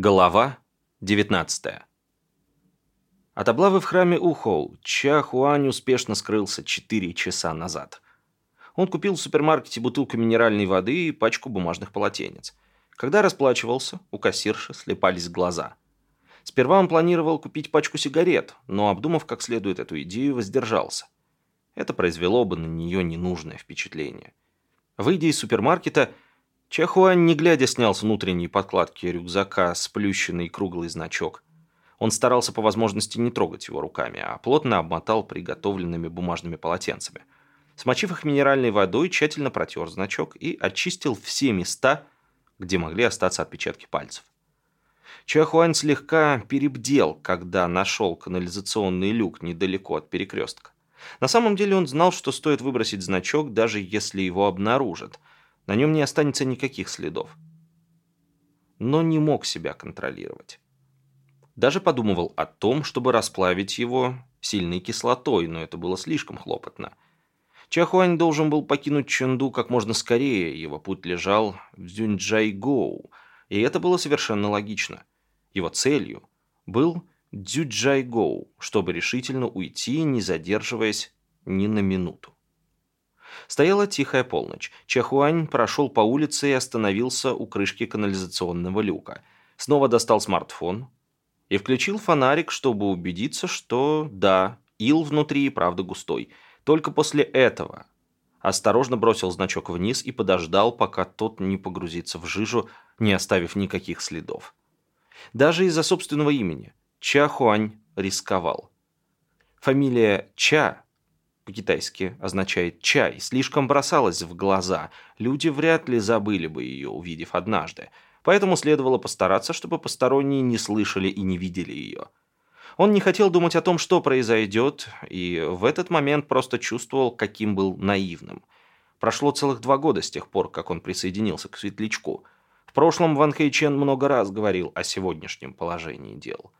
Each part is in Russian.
Глава 19 От облавы в храме Ухоу Ча Хуань успешно скрылся 4 часа назад. Он купил в супермаркете бутылку минеральной воды и пачку бумажных полотенец. Когда расплачивался, у кассирши слепались глаза. Сперва он планировал купить пачку сигарет, но, обдумав как следует эту идею, воздержался. Это произвело бы на нее ненужное впечатление. Выйдя из супермаркета, Чахуань, не глядя, снял с внутренней подкладки рюкзака сплющенный круглый значок. Он старался по возможности не трогать его руками, а плотно обмотал приготовленными бумажными полотенцами. Смочив их минеральной водой, тщательно протер значок и очистил все места, где могли остаться отпечатки пальцев. Чахуань слегка перебдел, когда нашел канализационный люк недалеко от перекрестка. На самом деле он знал, что стоит выбросить значок, даже если его обнаружат – на нем не останется никаких следов. Но не мог себя контролировать. Даже подумывал о том, чтобы расплавить его сильной кислотой, но это было слишком хлопотно. Чахуань должен был покинуть Чэнду как можно скорее, его путь лежал в Дзюньчжайгоу, и это было совершенно логично. Его целью был Дзюджайгоу, чтобы решительно уйти, не задерживаясь ни на минуту. Стояла тихая полночь. Чахуань прошел по улице и остановился у крышки канализационного люка. Снова достал смартфон и включил фонарик, чтобы убедиться, что да, ил внутри и правда густой. Только после этого осторожно бросил значок вниз и подождал, пока тот не погрузится в жижу, не оставив никаких следов. Даже из-за собственного имени Ча Хуань рисковал. Фамилия Ча по-китайски означает «чай», слишком бросалась в глаза. Люди вряд ли забыли бы ее, увидев однажды. Поэтому следовало постараться, чтобы посторонние не слышали и не видели ее. Он не хотел думать о том, что произойдет, и в этот момент просто чувствовал, каким был наивным. Прошло целых два года с тех пор, как он присоединился к Светлячку. В прошлом Ван Хэйчен много раз говорил о сегодняшнем положении дел.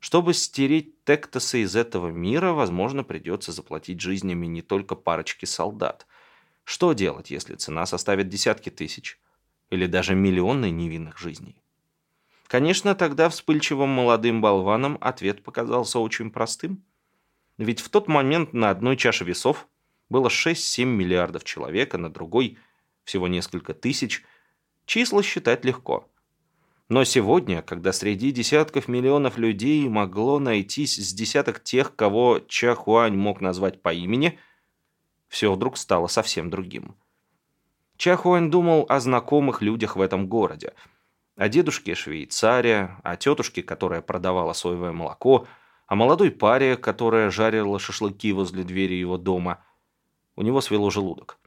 Чтобы стереть Тектоса из этого мира, возможно, придется заплатить жизнями не только парочке солдат. Что делать, если цена составит десятки тысяч? Или даже миллионы невинных жизней? Конечно, тогда вспыльчивым молодым болванам ответ показался очень простым. Ведь в тот момент на одной чаше весов было 6-7 миллиардов человек, а на другой всего несколько тысяч. Числа считать легко – но сегодня, когда среди десятков миллионов людей могло найтись с десяток тех, кого Чахуань мог назвать по имени, все вдруг стало совсем другим. Чахуань думал о знакомых людях в этом городе. О дедушке Швейцаре, о тетушке, которая продавала соевое молоко, о молодой паре, которая жарила шашлыки возле двери его дома. У него свело желудок.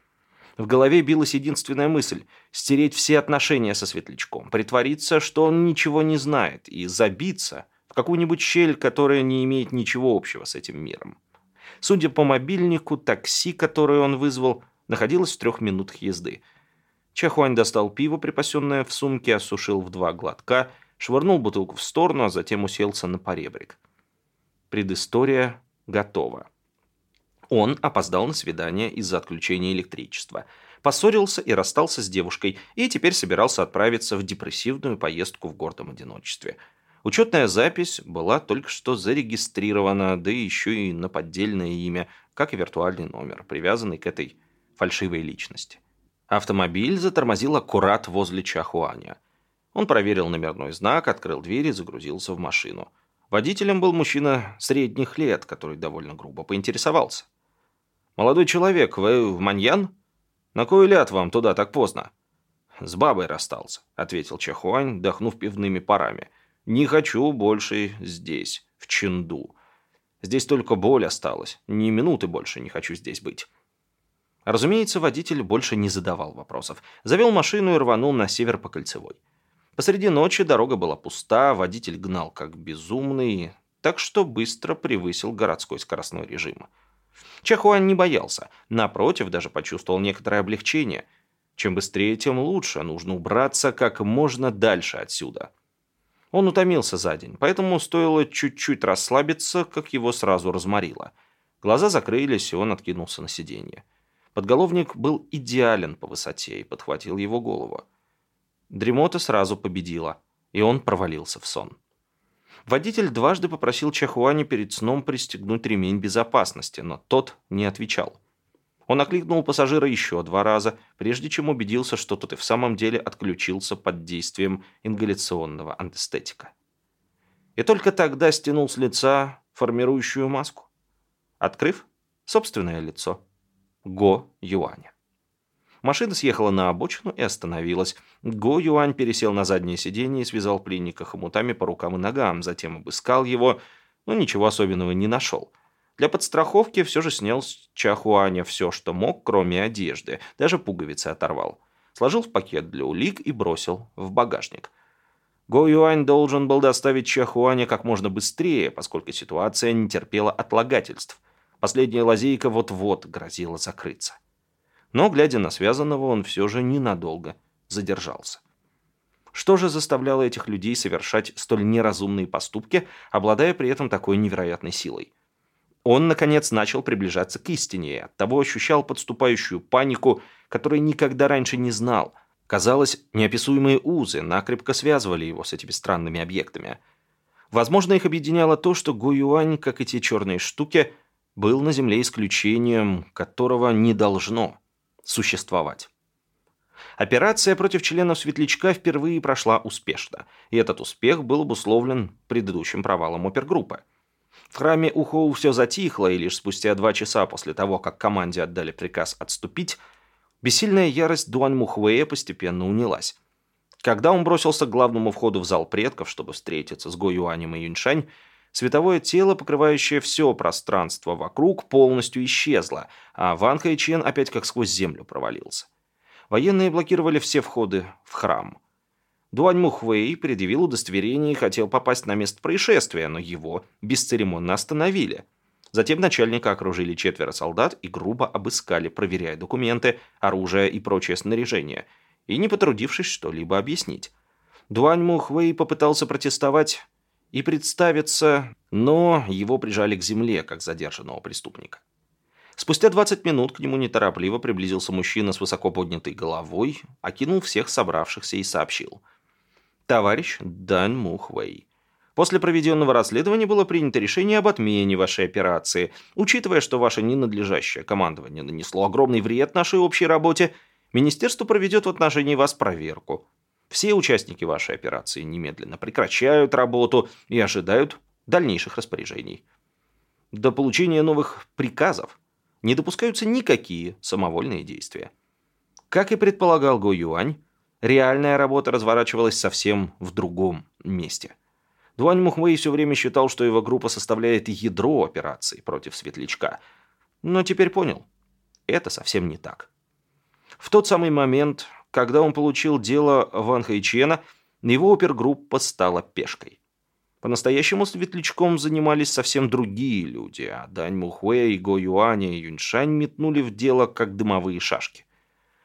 В голове билась единственная мысль – стереть все отношения со Светлячком, притвориться, что он ничего не знает, и забиться в какую-нибудь щель, которая не имеет ничего общего с этим миром. Судя по мобильнику, такси, которое он вызвал, находилось в трех минутах езды. Чахуань достал пиво, припасенное в сумке, осушил в два глотка, швырнул бутылку в сторону, а затем уселся на поребрик. Предыстория готова. Он опоздал на свидание из-за отключения электричества. Поссорился и расстался с девушкой, и теперь собирался отправиться в депрессивную поездку в гордом одиночестве. Учетная запись была только что зарегистрирована, да еще и на поддельное имя, как и виртуальный номер, привязанный к этой фальшивой личности. Автомобиль затормозил аккурат возле Чахуаня. Он проверил номерной знак, открыл дверь и загрузился в машину. Водителем был мужчина средних лет, который довольно грубо поинтересовался. «Молодой человек, вы в Маньян? На кой ляд вам туда так поздно?» «С бабой расстался», — ответил Чахуань, дохнув пивными парами. «Не хочу больше здесь, в Ченду. Здесь только боль осталась. Ни минуты больше не хочу здесь быть». Разумеется, водитель больше не задавал вопросов. Завел машину и рванул на север по кольцевой. Посреди ночи дорога была пуста, водитель гнал как безумный, так что быстро превысил городской скоростной режим. Чахуан не боялся. Напротив, даже почувствовал некоторое облегчение. Чем быстрее, тем лучше. Нужно убраться как можно дальше отсюда. Он утомился за день, поэтому стоило чуть-чуть расслабиться, как его сразу разморило. Глаза закрылись, и он откинулся на сиденье. Подголовник был идеален по высоте и подхватил его голову. Дремота сразу победила. и он провалился в сон. Водитель дважды попросил Чахуани перед сном пристегнуть ремень безопасности, но тот не отвечал. Он окликнул пассажира еще два раза, прежде чем убедился, что тот и в самом деле отключился под действием ингаляционного анестетика. И только тогда стянул с лица формирующую маску, открыв собственное лицо Го Юаня. Машина съехала на обочину и остановилась. Го Юань пересел на заднее сиденье и связал пленника хомутами по рукам и ногам, затем обыскал его, но ничего особенного не нашел. Для подстраховки все же снял с Чахуаня все, что мог, кроме одежды, даже пуговицы оторвал. Сложил в пакет для улик и бросил в багажник. Го Юань должен был доставить Чахуаня как можно быстрее, поскольку ситуация не терпела отлагательств. Последняя лазейка вот-вот грозила закрыться но, глядя на связанного, он все же ненадолго задержался. Что же заставляло этих людей совершать столь неразумные поступки, обладая при этом такой невероятной силой? Он, наконец, начал приближаться к истине и оттого ощущал подступающую панику, которой никогда раньше не знал. Казалось, неописуемые узы накрепко связывали его с этими странными объектами. Возможно, их объединяло то, что Гуюань, как и те черные штуки, был на Земле исключением, которого не должно существовать. Операция против членов Светлячка впервые прошла успешно, и этот успех был обусловлен предыдущим провалом опергруппы. В храме Ухоу все затихло, и лишь спустя два часа после того, как команде отдали приказ отступить, бессильная ярость Дуань Мухуэя постепенно унялась. Когда он бросился к главному входу в зал предков, чтобы встретиться с Го Юанем и Юньшань, Световое тело, покрывающее все пространство вокруг, полностью исчезло, а Ван Хайчен опять как сквозь землю провалился. Военные блокировали все входы в храм. Дуань Мухвей предъявил удостоверение и хотел попасть на место происшествия, но его бесцеремонно остановили. Затем начальника окружили четверо солдат и грубо обыскали, проверяя документы, оружие и прочее снаряжение, и не потрудившись что-либо объяснить. Дуань Мухвей попытался протестовать, и представиться, но его прижали к земле, как задержанного преступника. Спустя 20 минут к нему неторопливо приблизился мужчина с высоко поднятой головой, окинул всех собравшихся и сообщил. «Товарищ Дань Мухвей, после проведенного расследования было принято решение об отмене вашей операции. Учитывая, что ваше ненадлежащее командование нанесло огромный вред нашей общей работе, Министерство проведет в отношении вас проверку. Все участники вашей операции немедленно прекращают работу и ожидают дальнейших распоряжений. До получения новых приказов не допускаются никакие самовольные действия. Как и предполагал Го Юань, реальная работа разворачивалась совсем в другом месте. Дуань Мухмэй все время считал, что его группа составляет ядро операции против Светлячка, но теперь понял, это совсем не так. В тот самый момент когда он получил дело Ван Хайчена, его опергруппа стала пешкой. По-настоящему светлячком занимались совсем другие люди, а Дань Мухуэ, Го Юаня и Юньшань метнули в дело как дымовые шашки.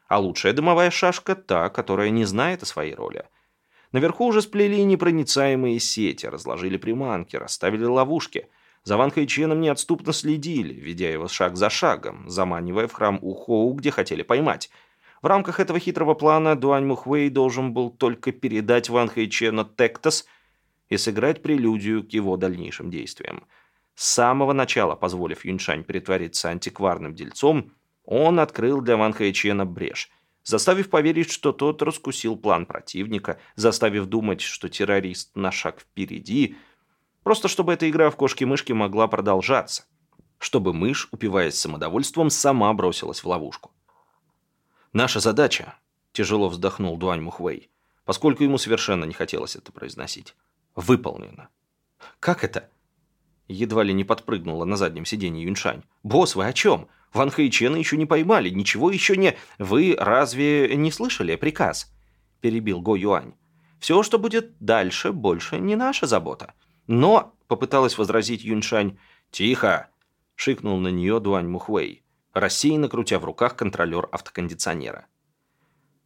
А лучшая дымовая шашка – та, которая не знает о своей роли. Наверху уже сплели непроницаемые сети, разложили приманки, расставили ловушки. За Ван Хайченом неотступно следили, ведя его шаг за шагом, заманивая в храм Ухоу, где хотели поймать – в рамках этого хитрого плана Дуань Мухвей должен был только передать Ван Хэйчену Тектос и сыграть прелюдию к его дальнейшим действиям. С самого начала, позволив Юньшань притвориться антикварным дельцом, он открыл для Ван Хэйчена брешь, заставив поверить, что тот раскусил план противника, заставив думать, что террорист на шаг впереди, просто чтобы эта игра в кошки-мышки могла продолжаться, чтобы мышь, упиваясь самодовольством, сама бросилась в ловушку. «Наша задача», – тяжело вздохнул Дуань Мухвей, поскольку ему совершенно не хотелось это произносить, – «выполнена». «Как это?» Едва ли не подпрыгнула на заднем сиденье Юньшань. «Босс, вы о чем? Ван Хэйчена еще не поймали, ничего еще не... Вы разве не слышали приказ?» Перебил Го Юань. «Все, что будет дальше, больше не наша забота». «Но...» — попыталась возразить Юньшань. «Тихо!» — шикнул на нее Дуань Мухвей рассеянно крутя в руках контролер автокондиционера.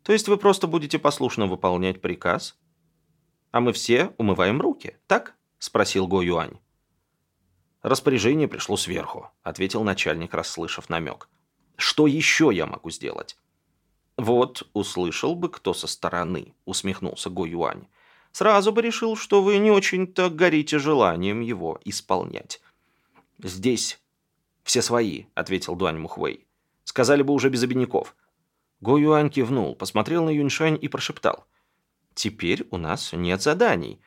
«То есть вы просто будете послушно выполнять приказ? А мы все умываем руки, так?» – спросил Го Юань. «Распоряжение пришло сверху», – ответил начальник, расслышав намек. «Что еще я могу сделать?» «Вот, услышал бы кто со стороны», – усмехнулся Го Юань. сразу бы решил, что вы не очень-то горите желанием его исполнять. «Здесь все свои», — ответил Дуань Мухвей. «Сказали бы уже без обиняков». Го Юань кивнул, посмотрел на Юньшань и прошептал. «Теперь у нас нет заданий.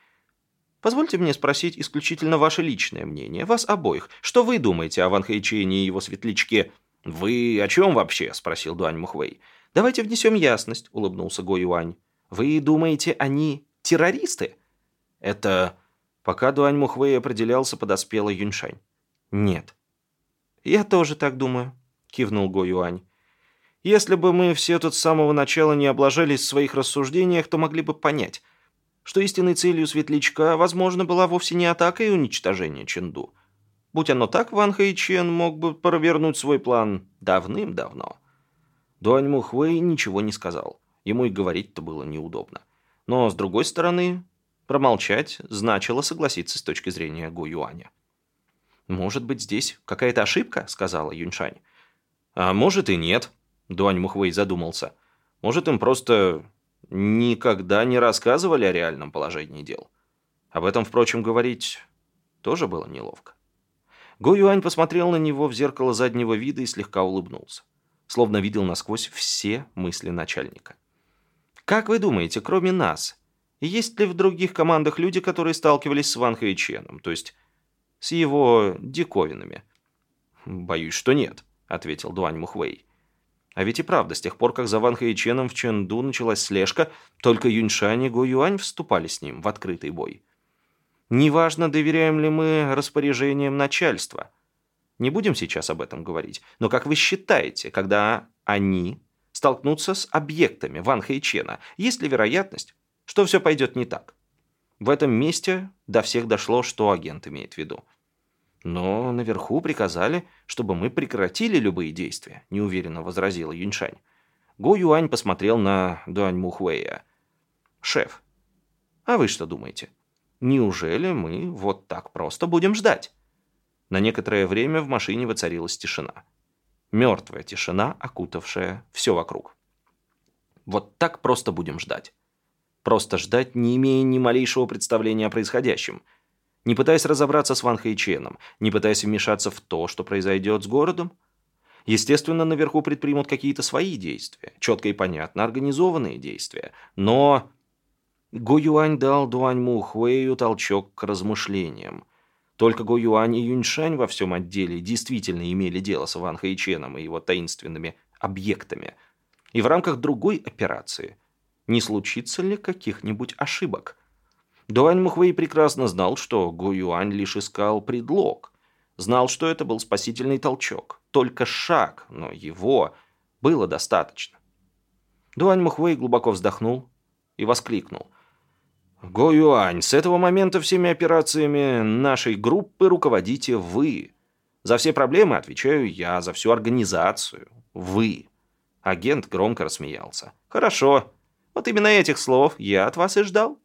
Позвольте мне спросить исключительно ваше личное мнение, вас обоих. Что вы думаете о Ван Хэйчене и его светлячке?» «Вы о чем вообще?» – спросил Дуань Мухвей. «Давайте внесем ясность», – улыбнулся Го Юань. «Вы думаете, они террористы?» «Это...» Пока Дуань Мухвей определялся, подоспела Юньшань. «Нет». «Я тоже так думаю», – кивнул Го Юань. «Если бы мы все тут с самого начала не облажались в своих рассуждениях, то могли бы понять, что истинной целью Светлячка, возможно, была вовсе не атака и уничтожение Ченду. Будь оно так, Ван Хэйчен мог бы провернуть свой план давным-давно». Дуань Мухвей ничего не сказал. Ему и говорить-то было неудобно. Но, с другой стороны, промолчать значило согласиться с точки зрения Гу Юаня. «Может быть, здесь какая-то ошибка?» – сказала Юньшань. «А может и нет», – Дуань Мухвей задумался. «Может, им просто никогда не рассказывали о реальном положении дел. Об этом, впрочем, говорить тоже было неловко». Го Юань посмотрел на него в зеркало заднего вида и слегка улыбнулся. Словно видел насквозь все мысли начальника. «Как вы думаете, кроме нас, есть ли в других командах люди, которые сталкивались с Ван Хэйченом, то есть с его диковинами?» «Боюсь, что нет», — ответил Дуань Мухвей. А ведь и правда, с тех пор, как за Ван Хэйченом в Чэнду началась слежка, только Юньшань и Го Юань вступали с ним в открытый бой. Неважно, доверяем ли мы распоряжениям начальства. Не будем сейчас об этом говорить. Но как вы считаете, когда они столкнутся с объектами Ван Хэйчена, есть ли вероятность, что все пойдет не так? В этом месте до всех дошло, что агент имеет в виду. «Но наверху приказали, чтобы мы прекратили любые действия», – неуверенно возразила Юньшань. Го Юань посмотрел на Дуань Мухуэя. «Шеф, а вы что думаете? Неужели мы вот так просто будем ждать?» На некоторое время в машине воцарилась тишина. Мертвая тишина, окутавшая все вокруг. «Вот так просто будем ждать». Просто ждать, не имея ни малейшего представления о происходящем – не пытаясь разобраться с Ван Хэйченом, не пытаясь вмешаться в то, что произойдет с городом. Естественно, наверху предпримут какие-то свои действия, четко и понятно организованные действия. Но Го Юань дал Дуань Му Хуэю толчок к размышлениям. Только Го Юань и Юньшань во всем отделе действительно имели дело с Ван Хэйченом и его таинственными объектами. И в рамках другой операции не случится ли каких-нибудь ошибок – Дуань Мухвей прекрасно знал, что Гу Юань лишь искал предлог. Знал, что это был спасительный толчок. Только шаг, но его было достаточно. Дуань Мухвей глубоко вздохнул и воскликнул. «Го Юань, с этого момента всеми операциями нашей группы руководите вы. За все проблемы отвечаю я, за всю организацию – вы». Агент громко рассмеялся. «Хорошо. Вот именно этих слов я от вас и ждал».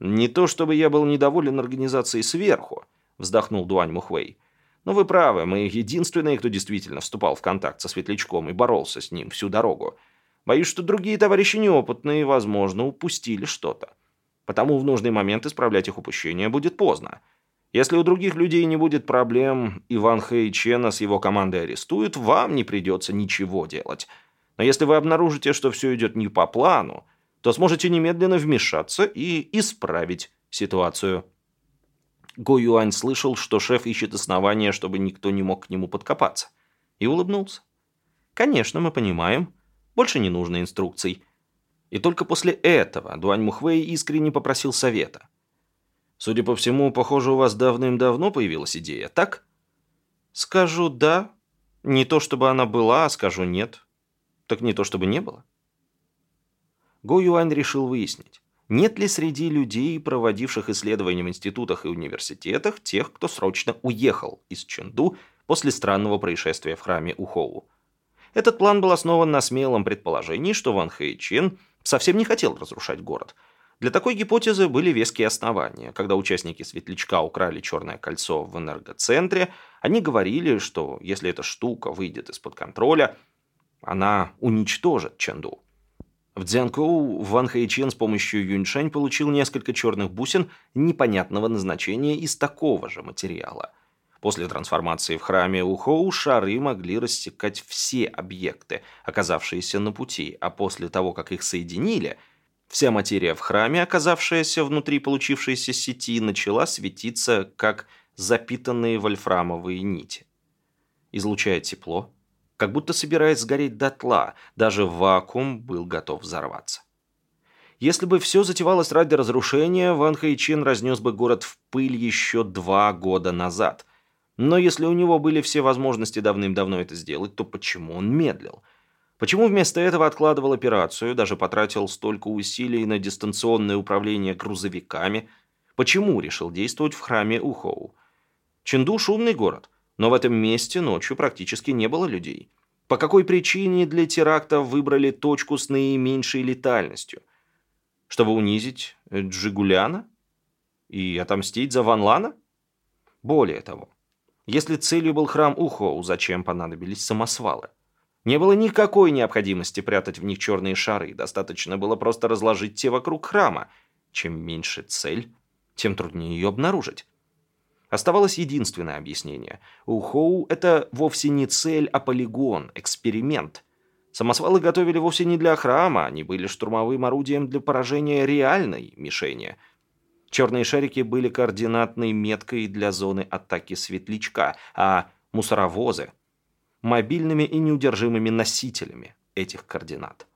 «Не то чтобы я был недоволен организацией сверху», – вздохнул Дуань Мухвей. «Но вы правы, мы единственные, кто действительно вступал в контакт со Светлячком и боролся с ним всю дорогу. Боюсь, что другие товарищи неопытные, возможно, упустили что-то. Потому в нужный момент исправлять их упущение будет поздно. Если у других людей не будет проблем, Иван Хэй Чена с его командой арестуют, вам не придется ничего делать. Но если вы обнаружите, что все идет не по плану, то сможете немедленно вмешаться и исправить ситуацию. Го Юань слышал, что шеф ищет основания, чтобы никто не мог к нему подкопаться. И улыбнулся. «Конечно, мы понимаем. Больше не нужно инструкций». И только после этого Дуань Мухвей искренне попросил совета. «Судя по всему, похоже, у вас давным-давно появилась идея, так?» «Скажу «да». Не то, чтобы она была, а скажу «нет». Так не то, чтобы не было. Го Юань решил выяснить, нет ли среди людей, проводивших исследования в институтах и университетах, тех, кто срочно уехал из Чэнду после странного происшествия в храме Ухоу. Этот план был основан на смелом предположении, что Ван Хэйчен совсем не хотел разрушать город. Для такой гипотезы были веские основания. Когда участники Светлячка украли черное кольцо в энергоцентре, они говорили, что если эта штука выйдет из-под контроля, она уничтожит Чэнду. В Дзянкоу Ван Хэйчен с помощью Юньшань получил несколько черных бусин непонятного назначения из такого же материала. После трансформации в храме Ухоу шары могли рассекать все объекты, оказавшиеся на пути, а после того, как их соединили, вся материя в храме, оказавшаяся внутри получившейся сети, начала светиться, как запитанные вольфрамовые нити. Излучая тепло, как будто собираясь сгореть дотла, даже вакуум был готов взорваться. Если бы все затевалось ради разрушения, Ван Хэйчин разнес бы город в пыль еще два года назад. Но если у него были все возможности давным-давно это сделать, то почему он медлил? Почему вместо этого откладывал операцию, даже потратил столько усилий на дистанционное управление грузовиками? Почему решил действовать в храме Ухоу? Ченду – шумный город – но в этом месте ночью практически не было людей. По какой причине для теракта выбрали точку с наименьшей летальностью? Чтобы унизить Джигуляна? И отомстить за Ван Лана? Более того, если целью был храм Ухоу, зачем понадобились самосвалы? Не было никакой необходимости прятать в них черные шары, достаточно было просто разложить те вокруг храма. Чем меньше цель, тем труднее ее обнаружить. Оставалось единственное объяснение. У Хоу это вовсе не цель, а полигон, эксперимент. Самосвалы готовили вовсе не для храма, они были штурмовым орудием для поражения реальной мишени. Черные шарики были координатной меткой для зоны атаки светлячка, а мусоровозы – мобильными и неудержимыми носителями этих координат.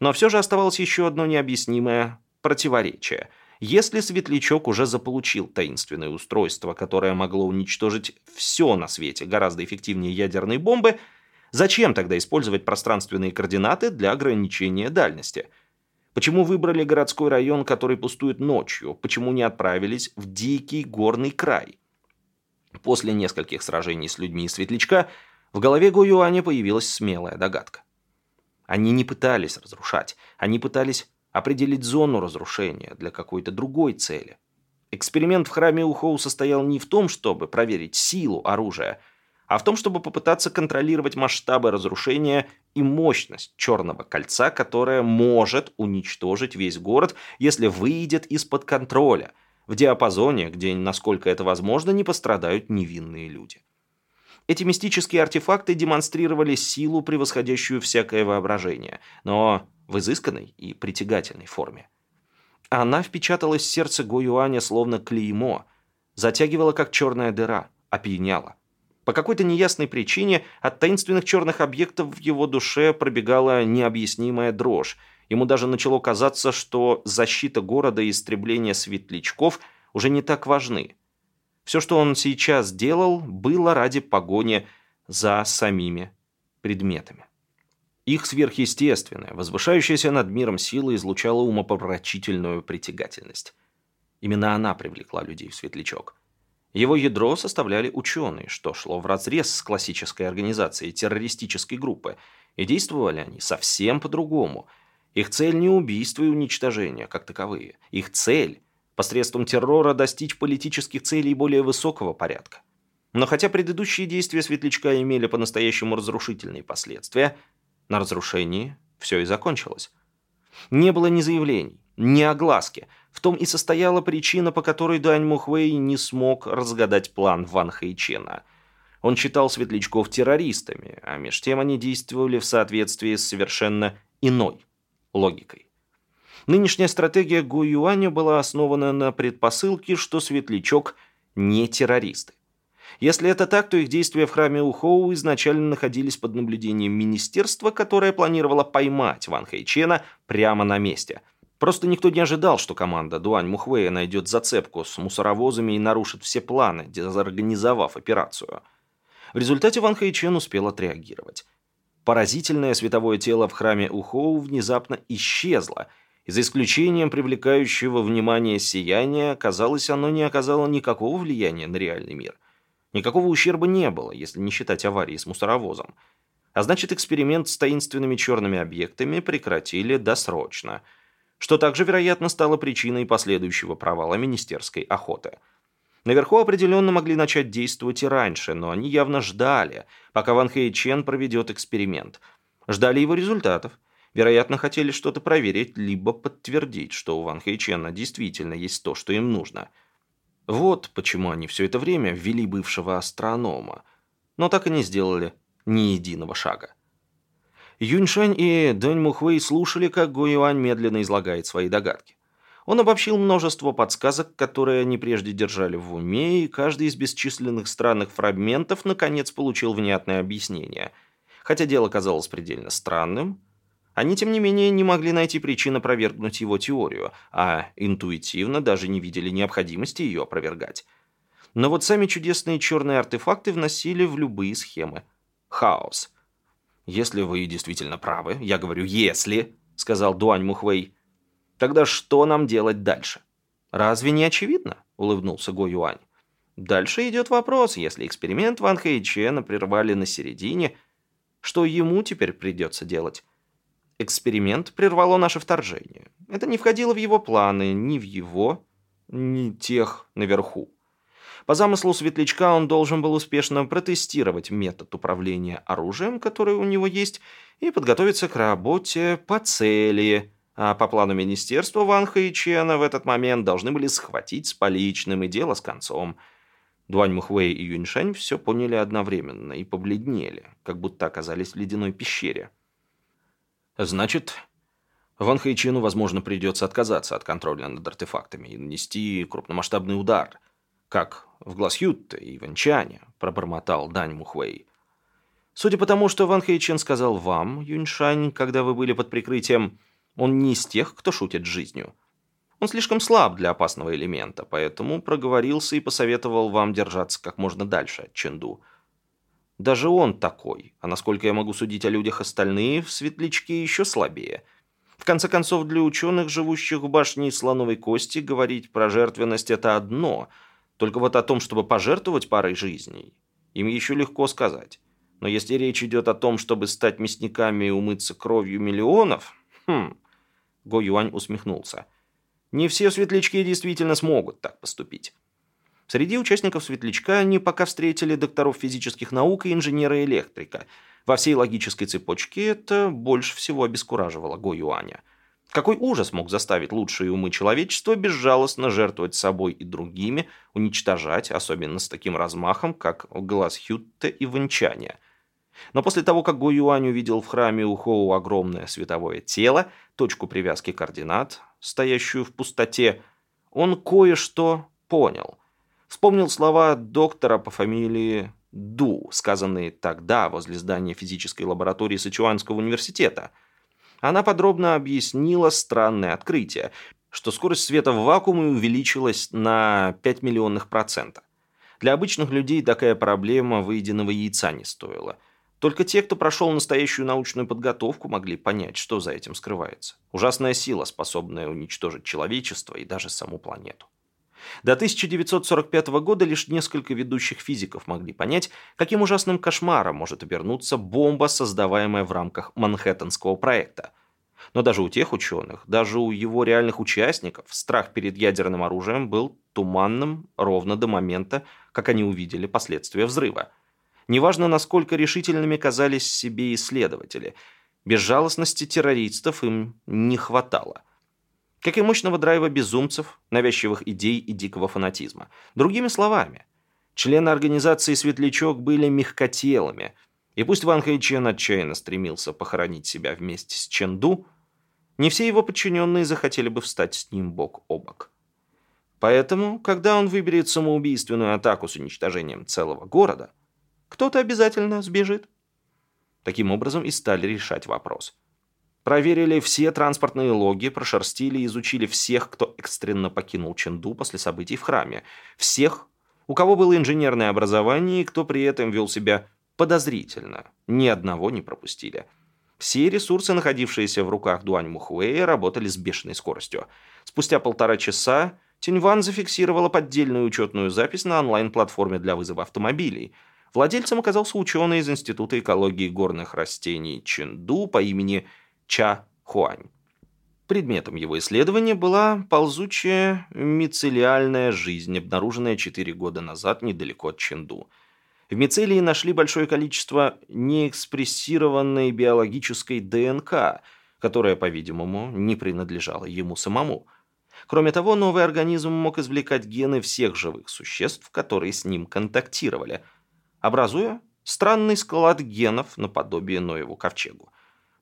Но все же оставалось еще одно необъяснимое противоречие – если Светлячок уже заполучил таинственное устройство, которое могло уничтожить все на свете гораздо эффективнее ядерной бомбы, зачем тогда использовать пространственные координаты для ограничения дальности? Почему выбрали городской район, который пустует ночью? Почему не отправились в дикий горный край? После нескольких сражений с людьми из Светлячка в голове Гуюаня появилась смелая догадка. Они не пытались разрушать, они пытались определить зону разрушения для какой-то другой цели. Эксперимент в храме Ухоу состоял не в том, чтобы проверить силу оружия, а в том, чтобы попытаться контролировать масштабы разрушения и мощность черного кольца, которое может уничтожить весь город, если выйдет из-под контроля, в диапазоне, где, насколько это возможно, не пострадают невинные люди. Эти мистические артефакты демонстрировали силу, превосходящую всякое воображение, но в изысканной и притягательной форме. Она впечаталась в сердце Гоюаня словно клеймо, затягивала как черная дыра, опьяняла. По какой-то неясной причине от таинственных черных объектов в его душе пробегала необъяснимая дрожь. Ему даже начало казаться, что защита города и истребление светлячков уже не так важны. Все, что он сейчас делал, было ради погони за самими предметами. Их сверхъестественная, возвышающаяся над миром сила излучала умопомрачительную притягательность. Именно она привлекла людей в светлячок. Его ядро составляли ученые, что шло вразрез с классической организацией террористической группы, и действовали они совсем по-другому. Их цель не убийство и уничтожение, как таковые. Их цель – посредством террора достичь политических целей более высокого порядка. Но хотя предыдущие действия светлячка имели по-настоящему разрушительные последствия – на разрушении все и закончилось. Не было ни заявлений, ни огласки. В том и состояла причина, по которой Дань Мухвей не смог разгадать план Ван Хэйчена. Он считал светлячков террористами, а меж тем они действовали в соответствии с совершенно иной логикой. Нынешняя стратегия Гу Юаня была основана на предпосылке, что светлячок не террористы. Если это так, то их действия в храме Ухоу изначально находились под наблюдением министерства, которое планировало поймать Ван Хэйчена прямо на месте. Просто никто не ожидал, что команда Дуань Мухвея найдет зацепку с мусоровозами и нарушит все планы, дезорганизовав операцию. В результате Ван Хэйчен успел отреагировать. Поразительное световое тело в храме Ухоу внезапно исчезло, и за исключением привлекающего внимание сияния, казалось, оно не оказало никакого влияния на реальный мир. Никакого ущерба не было, если не считать аварии с мусоровозом. А значит, эксперимент с таинственными черными объектами прекратили досрочно, что также, вероятно, стало причиной последующего провала министерской охоты. Наверху определенно могли начать действовать и раньше, но они явно ждали, пока Ван Хэй Чен проведет эксперимент. Ждали его результатов. Вероятно, хотели что-то проверить, либо подтвердить, что у Ван Хэйчена действительно есть то, что им нужно. Вот почему они все это время ввели бывшего астронома. Но так и не сделали ни единого шага. Юньшань и Дэнь Мухвей слушали, как Го Юань медленно излагает свои догадки. Он обобщил множество подсказок, которые они прежде держали в уме, и каждый из бесчисленных странных фрагментов наконец получил внятное объяснение. Хотя дело казалось предельно странным, они, тем не менее, не могли найти причин опровергнуть его теорию, а интуитивно даже не видели необходимости ее опровергать. Но вот сами чудесные черные артефакты вносили в любые схемы. Хаос. «Если вы действительно правы, я говорю «если», — сказал Дуань Мухвей, Тогда что нам делать дальше? Разве не очевидно? Улыбнулся Го Юань. Дальше идет вопрос, если эксперимент Ван Хэйчена прервали на середине, что ему теперь придется делать? Эксперимент прервало наше вторжение. Это не входило в его планы, ни в его, ни тех наверху. По замыслу Светлячка он должен был успешно протестировать метод управления оружием, который у него есть, и подготовиться к работе по цели, а по плану министерства Ван Хэйчена в этот момент должны были схватить с поличным и дело с концом. Дуань Мухвей и Юньшань все поняли одновременно и побледнели, как будто оказались в ледяной пещере. «Значит, Ван Хэйчену, возможно, придется отказаться от контроля над артефактами и нанести крупномасштабный удар, как в Гласхютте и Ванчане», – пробормотал Дань Мухвей. «Судя по тому, что Ван Хэйчен сказал вам, Юньшань, когда вы были под прикрытием он не из тех, кто шутит жизнью. Он слишком слаб для опасного элемента, поэтому проговорился и посоветовал вам держаться как можно дальше от Ченду. Даже он такой, а насколько я могу судить о людях остальные, в светлячке еще слабее. В конце концов, для ученых, живущих в башне слоновой кости, говорить про жертвенность – это одно. Только вот о том, чтобы пожертвовать парой жизней, им еще легко сказать. Но если речь идет о том, чтобы стать мясниками и умыться кровью миллионов, хм, Го Юань усмехнулся. Не все светлячки действительно смогут так поступить. Среди участников светлячка они пока встретили докторов физических наук и инженера-электрика. Во всей логической цепочке это больше всего обескураживало Го Юаня. Какой ужас мог заставить лучшие умы человечества безжалостно жертвовать собой и другими, уничтожать, особенно с таким размахом, как глаз Хютте и Ванчания – но после того, как Го Юань увидел в храме у Хоу огромное световое тело, точку привязки координат, стоящую в пустоте, он кое-что понял. Вспомнил слова доктора по фамилии Ду, сказанные тогда возле здания физической лаборатории Сычуанского университета. Она подробно объяснила странное открытие, что скорость света в вакууме увеличилась на 5 миллионных процентов. Для обычных людей такая проблема выеденного яйца не стоила – только те, кто прошел настоящую научную подготовку, могли понять, что за этим скрывается. Ужасная сила, способная уничтожить человечество и даже саму планету. До 1945 года лишь несколько ведущих физиков могли понять, каким ужасным кошмаром может обернуться бомба, создаваемая в рамках Манхэттенского проекта. Но даже у тех ученых, даже у его реальных участников, страх перед ядерным оружием был туманным ровно до момента, как они увидели последствия взрыва – Неважно, насколько решительными казались себе исследователи, безжалостности террористов им не хватало. Как и мощного драйва безумцев, навязчивых идей и дикого фанатизма. Другими словами, члены организации «Светлячок» были мягкотелыми, и пусть Ван Хэйчен отчаянно стремился похоронить себя вместе с Ченду, не все его подчиненные захотели бы встать с ним бок о бок. Поэтому, когда он выберет самоубийственную атаку с уничтожением целого города – кто-то обязательно сбежит. Таким образом и стали решать вопрос. Проверили все транспортные логи, прошерстили и изучили всех, кто экстренно покинул Ченду после событий в храме. Всех, у кого было инженерное образование и кто при этом вел себя подозрительно. Ни одного не пропустили. Все ресурсы, находившиеся в руках Дуань Мухуэя, работали с бешеной скоростью. Спустя полтора часа Тиньван зафиксировала поддельную учетную запись на онлайн-платформе для вызова автомобилей – Владельцем оказался ученый из Института экологии горных растений Ченду по имени Ча Хуань. Предметом его исследования была ползучая мицелиальная жизнь, обнаруженная 4 года назад недалеко от Ченду. В мицелии нашли большое количество неэкспрессированной биологической ДНК, которая, по-видимому, не принадлежала ему самому. Кроме того, новый организм мог извлекать гены всех живых существ, которые с ним контактировали, образуя странный склад генов наподобие Ноеву ковчегу.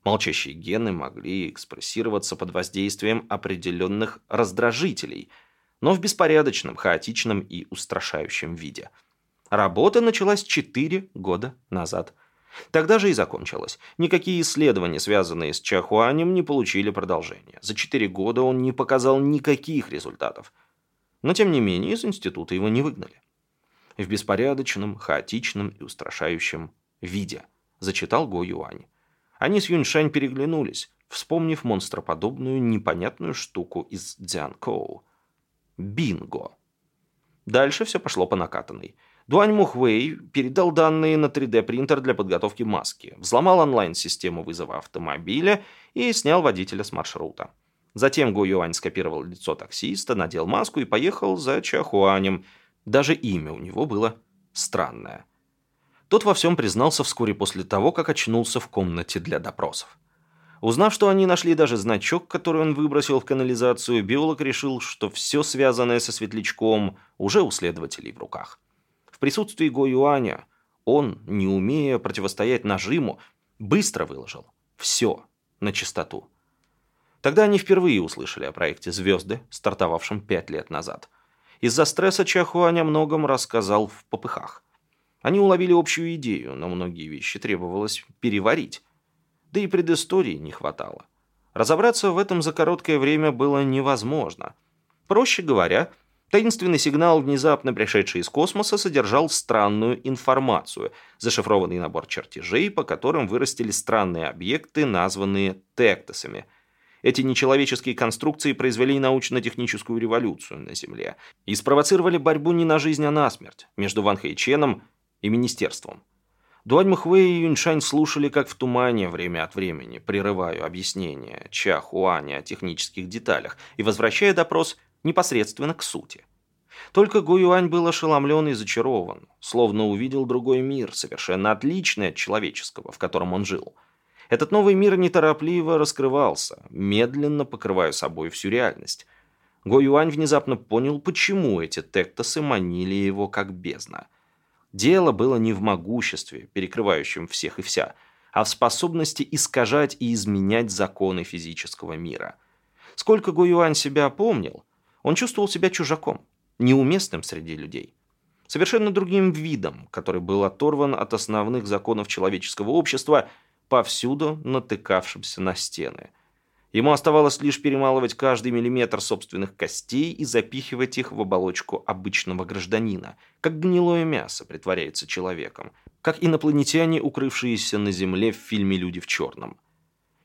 Молчащие гены могли экспрессироваться под воздействием определенных раздражителей, но в беспорядочном, хаотичном и устрашающем виде. Работа началась 4 года назад. Тогда же и закончилась. Никакие исследования, связанные с Чахуанем, не получили продолжения. За 4 года он не показал никаких результатов. Но, тем не менее, из института его не выгнали. В беспорядочном, хаотичном и устрашающем виде, зачитал Го Юань. Они с Юньшань переглянулись, вспомнив монстроподобную непонятную штуку из Дзянкоу. Бинго. Дальше все пошло по накатанной. Дуань Мухвей передал данные на 3D-принтер для подготовки маски, взломал онлайн-систему вызова автомобиля и снял водителя с маршрута. Затем Го Юань скопировал лицо таксиста, надел маску и поехал за Чахуанем. Даже имя у него было странное – тот во всем признался вскоре после того, как очнулся в комнате для допросов. Узнав, что они нашли даже значок, который он выбросил в канализацию, биолог решил, что все связанное со светлячком уже у следователей в руках. В присутствии Го Юаня он, не умея противостоять нажиму, быстро выложил все на чистоту. Тогда они впервые услышали о проекте «Звезды», стартовавшем пять лет назад. Из-за стресса Чахуань о многом рассказал в попыхах. Они уловили общую идею, но многие вещи требовалось переварить. Да и предыстории не хватало. Разобраться в этом за короткое время было невозможно. Проще говоря, таинственный сигнал, внезапно пришедший из космоса, содержал странную информацию, зашифрованный набор чертежей, по которым вырастили странные объекты, названные тектосами. Эти нечеловеческие конструкции произвели научно-техническую революцию на Земле и спровоцировали борьбу не на жизнь, а на смерть между Ван Хэйченом и министерством. Дуань Махвей и Юньшань слушали как в тумане время от времени, прерывая объяснения Ча Хуаня о технических деталях и возвращая допрос непосредственно к сути. Только Го Юань был ошеломлен и зачарован, словно увидел другой мир, совершенно отличный от человеческого, в котором он жил. Этот новый мир неторопливо раскрывался, медленно покрывая собой всю реальность. Го Юань внезапно понял, почему эти тектосы манили его как бездна – Дело было не в могуществе, перекрывающем всех и вся, а в способности искажать и изменять законы физического мира. Сколько Гуюань себя помнил, он чувствовал себя чужаком, неуместным среди людей. Совершенно другим видом, который был оторван от основных законов человеческого общества, повсюду натыкавшимся на стены – Ему оставалось лишь перемалывать каждый миллиметр собственных костей и запихивать их в оболочку обычного гражданина, как гнилое мясо притворяется человеком, как инопланетяне, укрывшиеся на Земле в фильме «Люди в черном».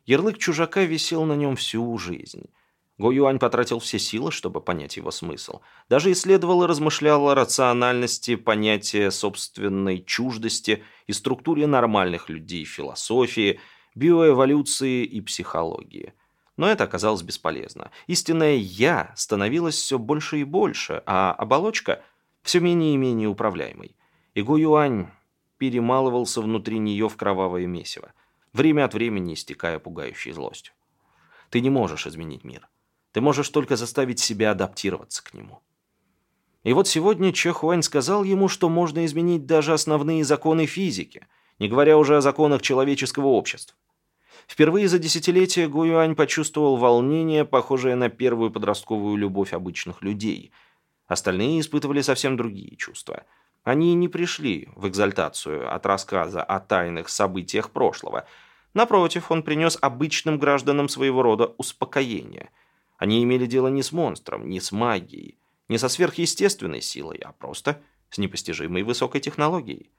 Ярлык чужака висел на нем всю жизнь. Го Юань потратил все силы, чтобы понять его смысл. Даже исследовал и размышлял о рациональности понятия собственной чуждости и структуре нормальных людей философии, биоэволюции и психологии. Но это оказалось бесполезно. Истинное «я» становилось все больше и больше, а оболочка все менее и менее управляемой. И Го Юань перемалывался внутри нее в кровавое месиво, время от времени истекая пугающей злостью. Ты не можешь изменить мир. Ты можешь только заставить себя адаптироваться к нему. И вот сегодня Че Хуань сказал ему, что можно изменить даже основные законы физики, не говоря уже о законах человеческого общества. Впервые за десятилетия Гуюань почувствовал волнение, похожее на первую подростковую любовь обычных людей. Остальные испытывали совсем другие чувства. Они не пришли в экзальтацию от рассказа о тайных событиях прошлого. Напротив, он принес обычным гражданам своего рода успокоение. Они имели дело не с монстром, не с магией, не со сверхъестественной силой, а просто с непостижимой высокой технологией.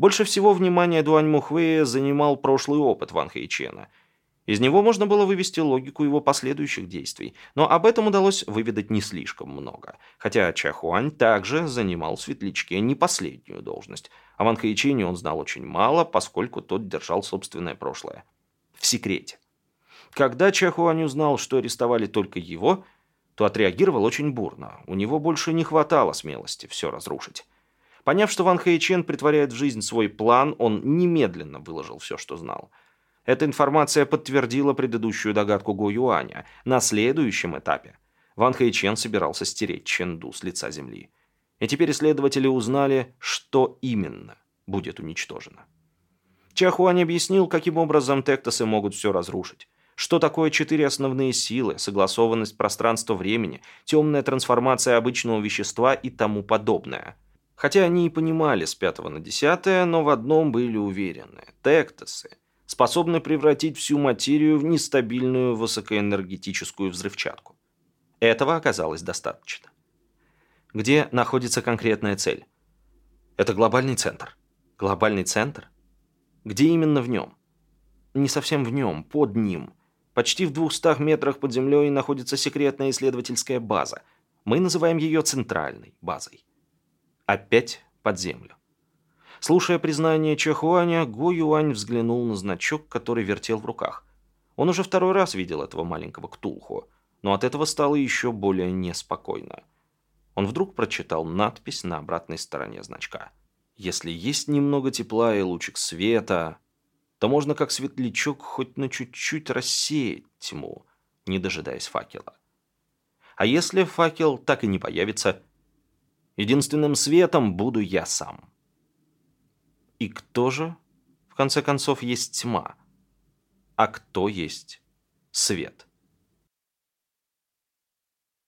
Больше всего внимания Дуань Мухвея занимал прошлый опыт Ван Хэйчена. Из него можно было вывести логику его последующих действий, но об этом удалось выведать не слишком много. Хотя Чахуань также занимал в Светлячке не последнюю должность. О Ван Хэйчене он знал очень мало, поскольку тот держал собственное прошлое. В секрете. Когда Чахуань узнал, что арестовали только его, то отреагировал очень бурно. У него больше не хватало смелости все разрушить. Поняв, что Ван Хэйчен притворяет в жизнь свой план, он немедленно выложил все, что знал. Эта информация подтвердила предыдущую догадку Го Юаня. На следующем этапе Ван Хэйчен собирался стереть Ченду с лица земли. И теперь исследователи узнали, что именно будет уничтожено. Чахуань объяснил, каким образом тектосы могут все разрушить. Что такое четыре основные силы, согласованность пространства-времени, темная трансформация обычного вещества и тому подобное. Хотя они и понимали с пятого на десятое, но в одном были уверены. Тектосы способны превратить всю материю в нестабильную высокоэнергетическую взрывчатку. Этого оказалось достаточно. Где находится конкретная цель? Это глобальный центр. Глобальный центр? Где именно в нем? Не совсем в нем, под ним. Почти в двухстах метрах под землей находится секретная исследовательская база. Мы называем ее центральной базой. Опять под землю. Слушая признание Чехуаня, Го Юань взглянул на значок, который вертел в руках. Он уже второй раз видел этого маленького Ктулху, но от этого стало еще более неспокойно. Он вдруг прочитал надпись на обратной стороне значка. «Если есть немного тепла и лучик света, то можно как светлячок хоть на чуть-чуть рассеять тьму, не дожидаясь факела. А если факел так и не появится, единственным светом буду я сам». И кто же, в конце концов, есть тьма? А кто есть свет?